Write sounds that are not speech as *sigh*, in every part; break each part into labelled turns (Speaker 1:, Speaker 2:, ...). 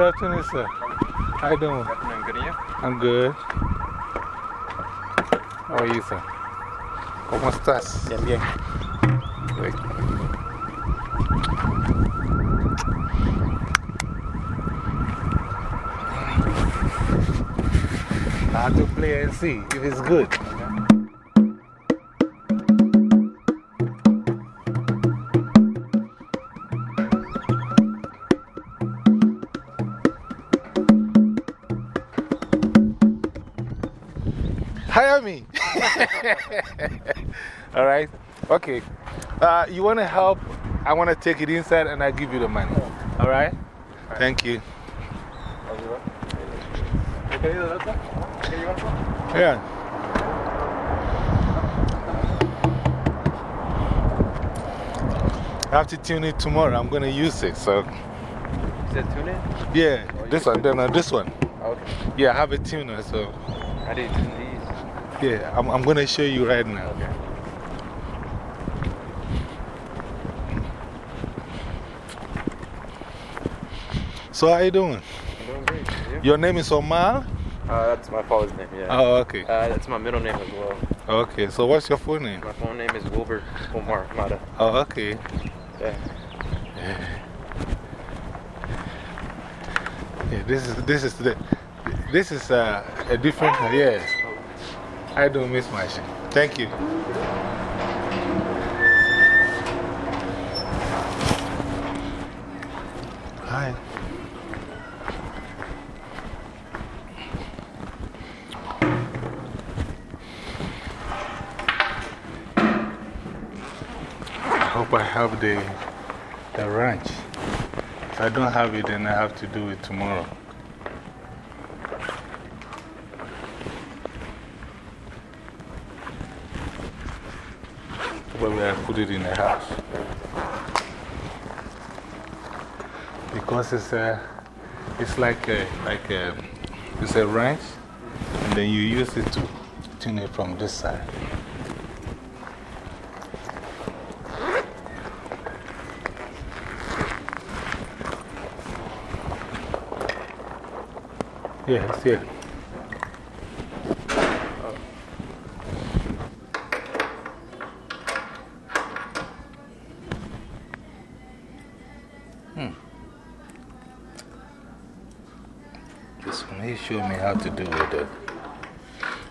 Speaker 1: Good afternoon, sir. How you doing?
Speaker 2: Afternoon, good to you?
Speaker 1: I'm good. How are you, sir? ¿Cómo estás?
Speaker 2: Bien, bien.
Speaker 1: Great. I have to play and see if it's good. Hire me. *laughs* All right. Okay. Uh, you want to help? I want to take it inside and I give you the money. All right? Thank you. Yeah. I have to tune it tomorrow. I'm going to use it. So,
Speaker 2: You said tune in?
Speaker 1: yeah, this one, then uh, this one.
Speaker 2: Okay.
Speaker 1: Yeah, I have a tuner. So,
Speaker 2: I do you tune these?
Speaker 1: Yeah, I'm, I'm going to show you right now.
Speaker 2: Okay.
Speaker 1: So, how are you doing?
Speaker 2: I'm doing great. You?
Speaker 1: Your name is Omar?
Speaker 2: Uh, that's my father's name, yeah.
Speaker 1: Oh, okay.
Speaker 2: Uh, that's my middle name as well.
Speaker 1: Okay, so what's your full name?
Speaker 2: My full name is Wilbur Omar Mata.
Speaker 1: Oh, okay.
Speaker 2: Yeah.
Speaker 1: Yeah, this is, this is, the, this is uh, a different, yeah. I don't miss my shit. Thank you. Hi. I hope I have the, the ranch. If I don't have it, then I have to do it tomorrow. Where I put it in the house. Because it's, a, it's like, a, like a, it's a ranch, and then you use it to tune it from this side. Yeah, to do with it.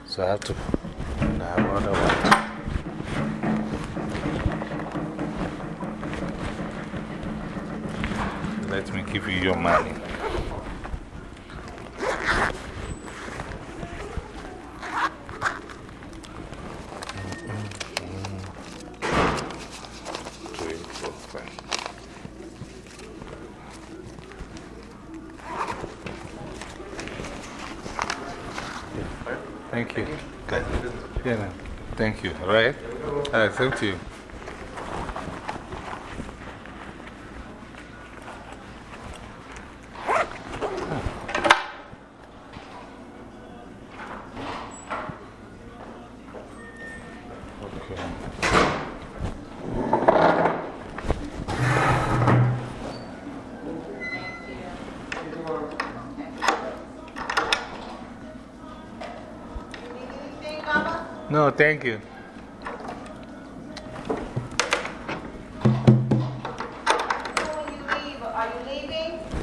Speaker 1: So I have to. Thank you. Good. Yeah, man. Thank you. All right? All right, thank you. No, thank you.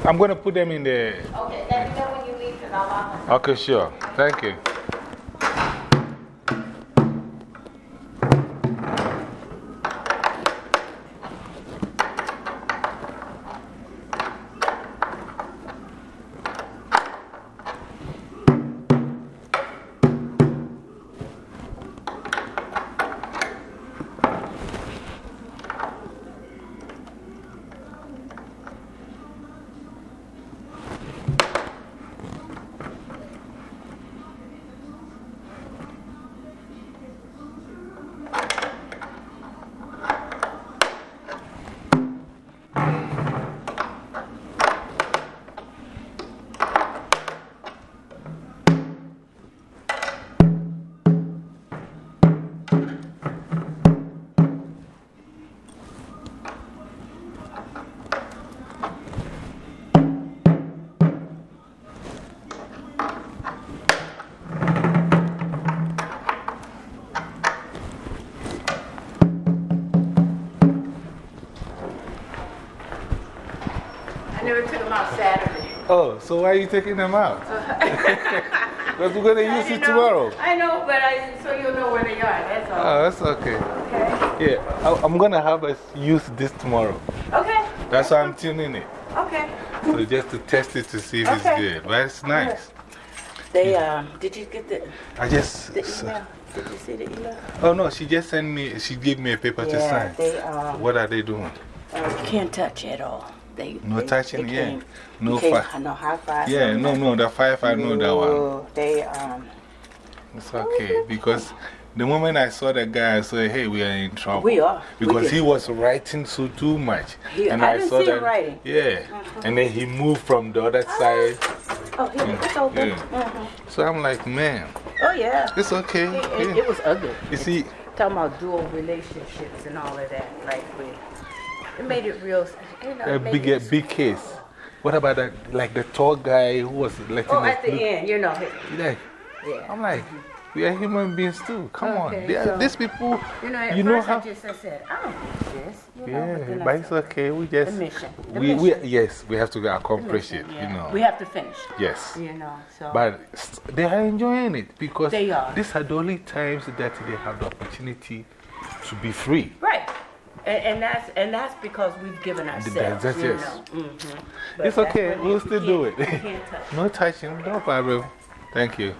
Speaker 1: I'm going to put them in the.
Speaker 3: Okay, let me know when you leave I'll lock them.
Speaker 1: Okay, sure. Thank you. Oh, so why are you taking them out? *laughs* Because we're going to use it
Speaker 3: know-
Speaker 1: tomorrow.
Speaker 3: I know, but I, so you'll know where they are. That's all.
Speaker 1: Oh, that's okay.
Speaker 3: okay.
Speaker 1: Yeah, I, I'm going to have us use this tomorrow.
Speaker 3: Okay.
Speaker 1: That's why I'm tuning it.
Speaker 3: Okay.
Speaker 1: So just to test it to see if it's good. But it's nice.
Speaker 4: They, um, did you get the,
Speaker 1: I just.
Speaker 4: the email? Did you see the email?
Speaker 1: Oh, no, she just sent me, she gave me a paper to
Speaker 4: Yeah,
Speaker 1: sign.
Speaker 4: they, um,
Speaker 1: What are they doing?
Speaker 4: uh, you can't touch at all. They,
Speaker 1: No
Speaker 4: they,
Speaker 1: touching,
Speaker 4: they
Speaker 1: yeah. No
Speaker 4: you No high five.
Speaker 1: Yeah, no, no, the five, I know that one.
Speaker 4: No, They, um,
Speaker 1: It's okay. Because the moment I saw the guy, I said, hey, we are in trouble.
Speaker 4: We are.
Speaker 1: Because
Speaker 4: did.
Speaker 1: he was writing so too much.
Speaker 4: He-
Speaker 1: and
Speaker 4: I
Speaker 1: I, saw that.
Speaker 4: writing.
Speaker 1: Yeah. And then he moved from the other side.
Speaker 4: oh, here, it's open.
Speaker 1: Yeah.
Speaker 4: Mhm.
Speaker 1: So I'm like, man,
Speaker 4: Oh, yeah.
Speaker 1: it's okay.
Speaker 4: It, it,
Speaker 1: Yeah.
Speaker 4: it was ugly.
Speaker 1: You see,
Speaker 4: Talking about dual relationships and all of that. Like, we, it made it real. You know,
Speaker 1: a big,
Speaker 4: it-
Speaker 1: a big case. What about that, like the tall guy who was letting
Speaker 4: Oh, at the
Speaker 1: look-
Speaker 4: end, you know.
Speaker 1: Like,
Speaker 4: Yeah.
Speaker 1: I'm like, we are human beings too. Come on. They
Speaker 4: so-
Speaker 1: these people,
Speaker 4: You know,
Speaker 1: you know how.
Speaker 4: I just I said, I don't do this. You know,
Speaker 1: Yeah,
Speaker 4: then I
Speaker 1: but it's okay. We just.
Speaker 4: The mission. The
Speaker 1: we, we, yes, we have to accomplish it,
Speaker 4: Listen,
Speaker 1: you know.
Speaker 4: We have to finish.
Speaker 1: yes.
Speaker 4: You know, so.
Speaker 1: But they are enjoying it because
Speaker 4: They are.
Speaker 1: these are the only times that they have the opportunity to be free.
Speaker 4: right. And, and, that's, and that's because we've given ourselves.
Speaker 1: that's
Speaker 4: you. Mhm.
Speaker 1: It's okay, we'll still do it.
Speaker 4: You can't touch.
Speaker 1: No touching, no problem. Thank you.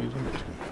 Speaker 1: 감사합니다.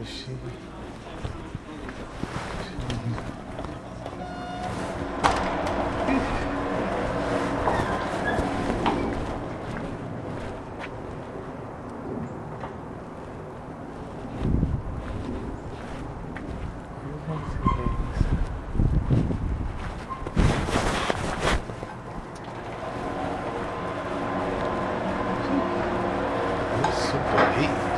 Speaker 1: Is she? It's super heat.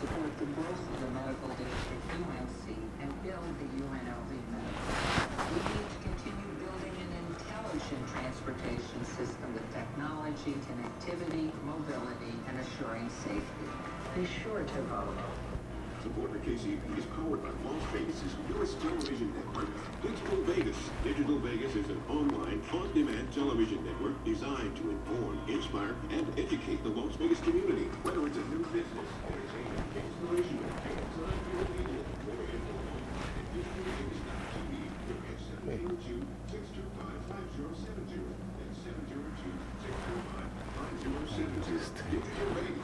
Speaker 5: support the growth of the medical district UMC and build the UNLV medical. We need to continue building an intelligent transportation system with technology, connectivity, mobility, and assuring safety. Be sure to vote.
Speaker 6: Support for KCP is powered by Las Vegas' newest television network, Digital Vegas. Digital Vegas is an online, on-demand television network designed to inform, inspire, and educate the Las Vegas community. Whether it's a new business, entertainment,
Speaker 1: Yeah.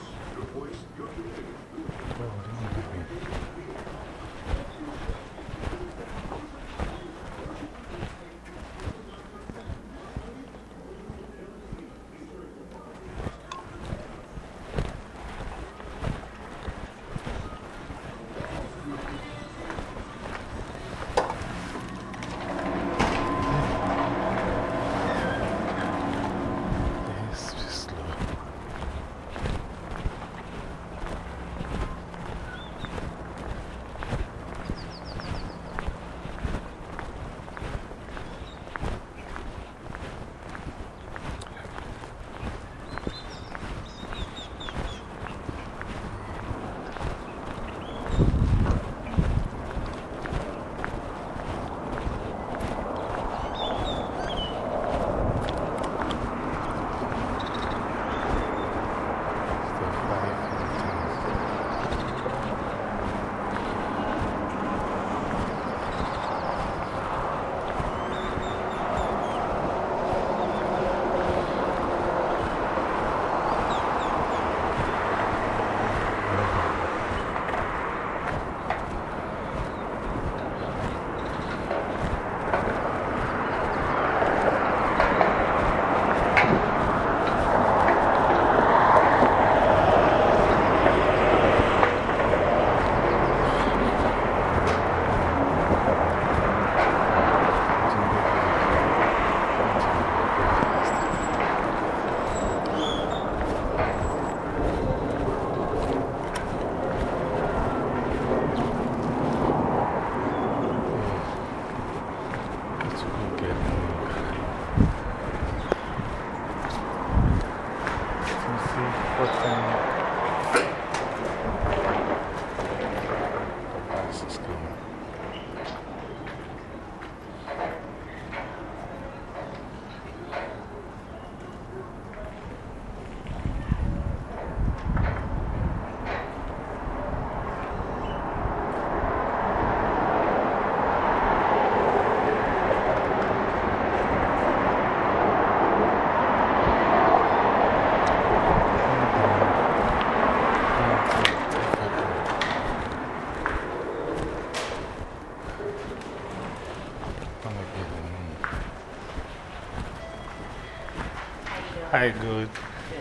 Speaker 1: Hi, good.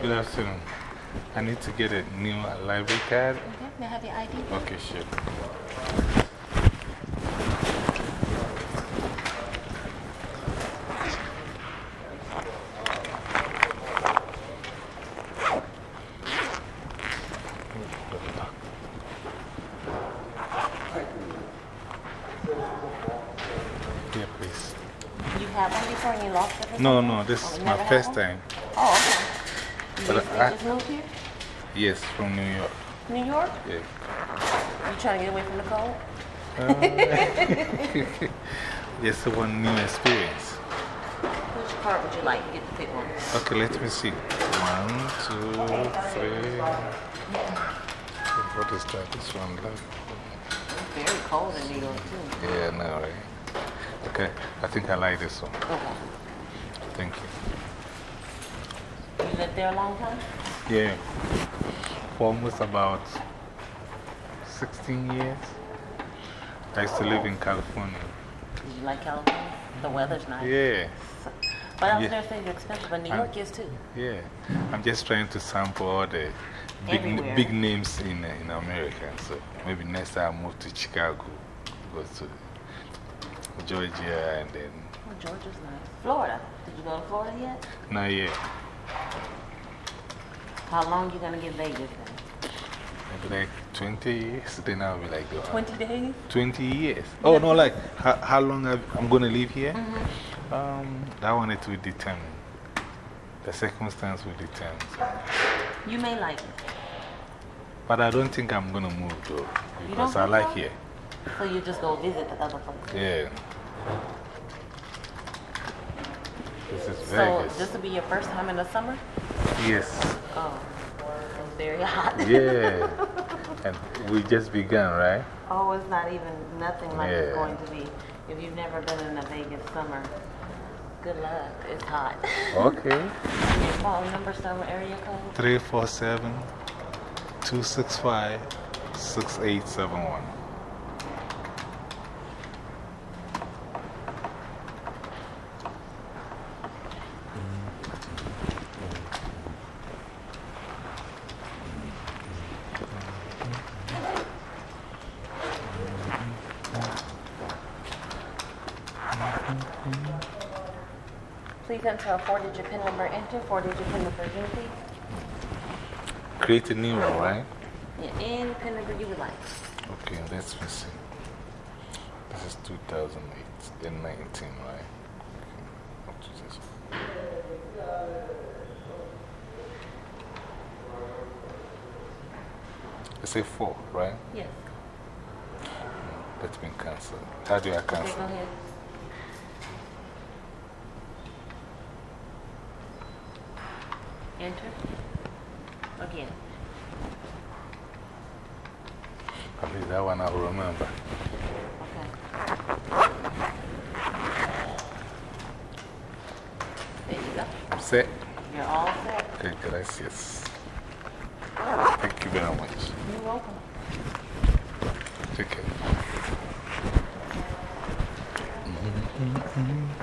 Speaker 1: Good afternoon. I need to get a new library card.
Speaker 7: Okay, May I have your ID?
Speaker 1: Okay, sure. Yeah, please.
Speaker 7: You have one before and you lost it?
Speaker 1: No, no, this
Speaker 7: Oh,
Speaker 1: is my first
Speaker 7: one?
Speaker 1: time.
Speaker 7: Oh, okay.
Speaker 1: But I-
Speaker 7: just moved here?
Speaker 1: Yes, from New York.
Speaker 7: New York?
Speaker 1: Yeah.
Speaker 7: You trying to get away from the cold?
Speaker 1: Just one new experience.
Speaker 7: Which part would you like? You get to pick one.
Speaker 1: Okay, let me see. One, two, three. What is that? This one.
Speaker 7: It's very cold in New York, too.
Speaker 1: Yeah, I know, right? Okay, I think I like this one.
Speaker 7: Okay.
Speaker 1: Thank you.
Speaker 7: You lived there a long time?
Speaker 1: Yeah, for almost about 16 years. I used to live in California.
Speaker 7: You like California? The weather's nice.
Speaker 1: Yeah,
Speaker 7: But I was
Speaker 1: Yeah.
Speaker 7: there saying it's expensive, but New
Speaker 1: I'm-
Speaker 7: York is too.
Speaker 1: yeah. I'm just trying to sample all the big,
Speaker 7: Everywhere.
Speaker 1: big names in, uh, in America. So maybe next time I move to Chicago, go to Georgia, and then
Speaker 7: Oh, Georgia's nice. Florida. Did you go to Florida yet?
Speaker 1: not yet.
Speaker 7: How long you gonna get Vegas then?
Speaker 1: Maybe like 20 years, then I'll be like, uh,
Speaker 7: 20 days?
Speaker 1: 20 years. Oh, no, like how, how long I've, I'm going to live here?
Speaker 7: Mm-hmm.
Speaker 1: Um, that one it will determine. The circumstance will determine. So.
Speaker 7: You may like it.
Speaker 1: But I don't think I'm going to move though, because I
Speaker 7: think
Speaker 1: like
Speaker 7: so?
Speaker 1: here.
Speaker 7: So you just go visit the other places.
Speaker 1: Yeah. This is
Speaker 7: So
Speaker 1: Vegas.
Speaker 7: this will be your first time in the summer?
Speaker 1: Yes.
Speaker 7: Oh, it's very hot.
Speaker 1: Yeah. and we just began, right?
Speaker 7: oh, it's not even nothing like it's going to be. If you've never been in a Vegas summer, Good luck. It's hot.
Speaker 1: Okay.
Speaker 7: Your phone number, somewhere, area code?
Speaker 1: 347 265 6871.
Speaker 7: Please enter a four-digit PIN number. Enter four-digit PIN number again, please.
Speaker 1: Create a new one, right?
Speaker 7: Yeah, any PIN number you would like.
Speaker 1: Okay, let's see. This is 2008 and 19, right? Okay, up to this one. It's a four, right?
Speaker 7: Yes.
Speaker 1: That's been cancelled. How do I
Speaker 7: Okay,
Speaker 1: cancel?
Speaker 7: go Enter. Again.
Speaker 1: At least that one I will remember.
Speaker 7: Okay. There you go.
Speaker 1: I'm set.
Speaker 7: You're all set.
Speaker 1: Okay, gracias. Thank you very much.
Speaker 7: You're welcome.
Speaker 1: Take care. Mm-hmm, mm-hmm, mm-hmm.